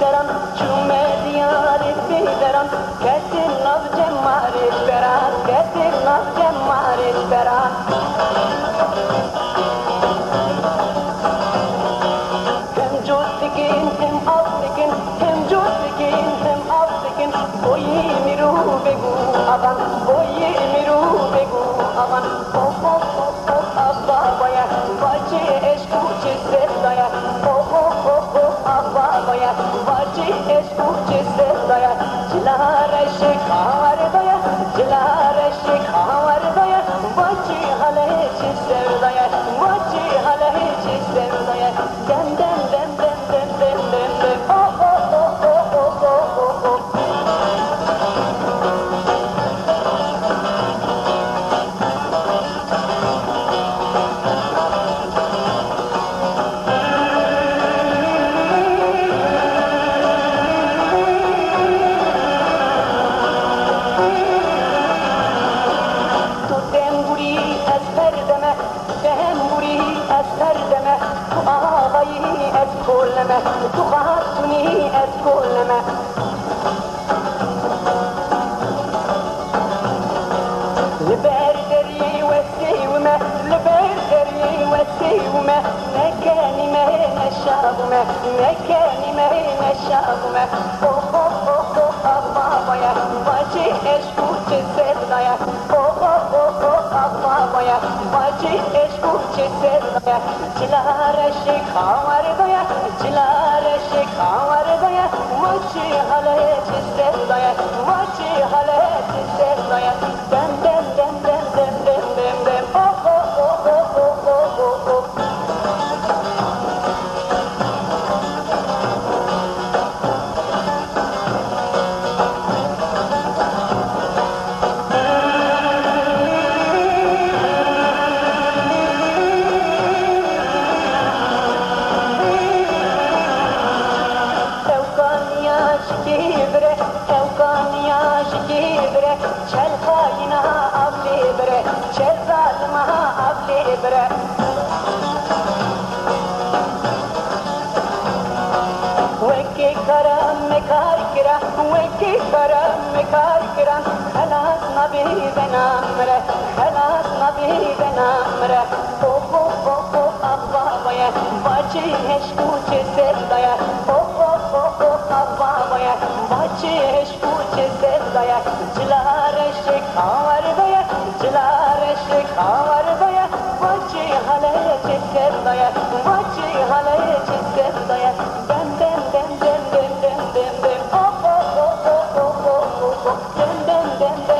برم چوم دیارت برم کسی نو جمارت برم کسی نو جمارت برم هم جوستگین هم آفتگین هم جوستگین هم آفتگین بویی میرو بگو آدم بویی Gun. كلمة تقعد تنيئت كلمة لبردري والسيومة لبردري والسيومة مكاني ما هنا الشعب ما مكاني ما هنا الشعب ما моя, бачи ешку чи сенная, о о о о апа моя, бачи ешку чи сенная, чилареши хамаре доя, чилареши хамаре доя, мочи хале чи сенная, мочи хале чи сенная. şkibre Tevkan ya şkibre Çel haina avlibre Çel zalıma kiran Vekki karam kiran Helas nabi ben amre Helas nabi ben amre Popo popo abba vaya Vaci heşku çesel daya Popo popo Бачиш, учишся зая, чиларешек, аварбая, чиларешек, аварбая, бачи халечек, зая, бачи халечек, зая, дем дем дем дем дем дем дем дем, о о о о о о о, дем дем дем дем